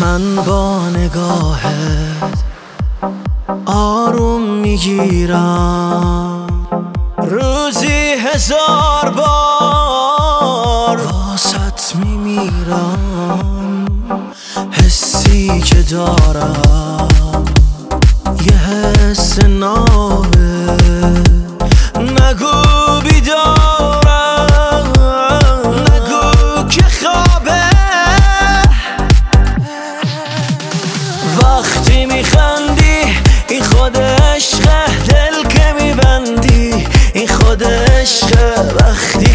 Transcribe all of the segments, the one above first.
من با نگاهت آروم می‌گیرم. روزی هزار بار واسط میمیرم. حسی که دارم یه حس نابه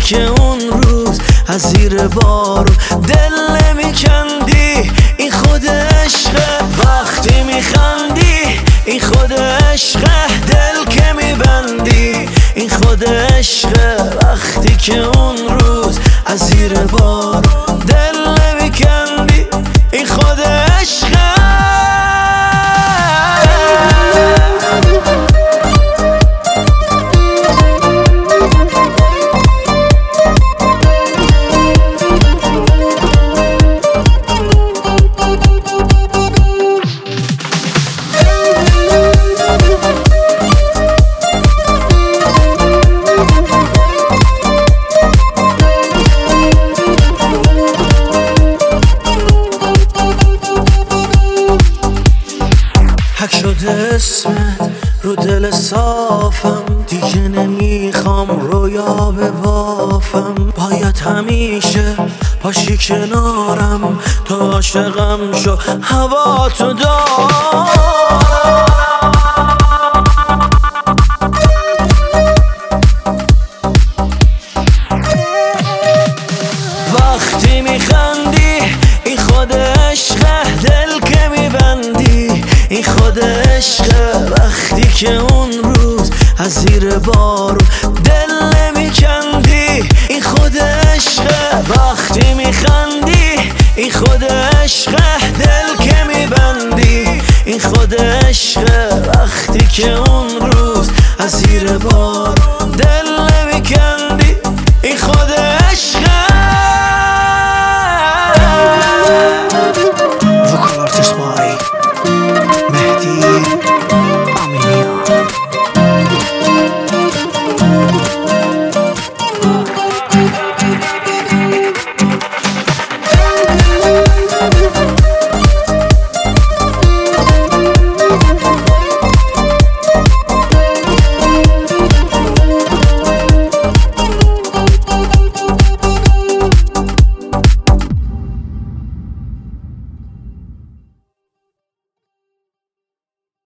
که اون روز از زیر بارو دل نمیکندی. این خود عشقه وقتی میخندی این خود عشقه دل که میبندی. این خود عشقه وقتی که اون شده اسمت رو دل صافم. دیگه نمی‌خوام رویا بافم. باید همیشه باشی کنارم. تو عاشقم شو هوا تو دارم عشقه وقتی که اون روز از زیر بارو دل نمیکندی این خود عشقه وقتی میخندی این خود عشقه دل که میبندی این خود عشقه وقتی که اون روز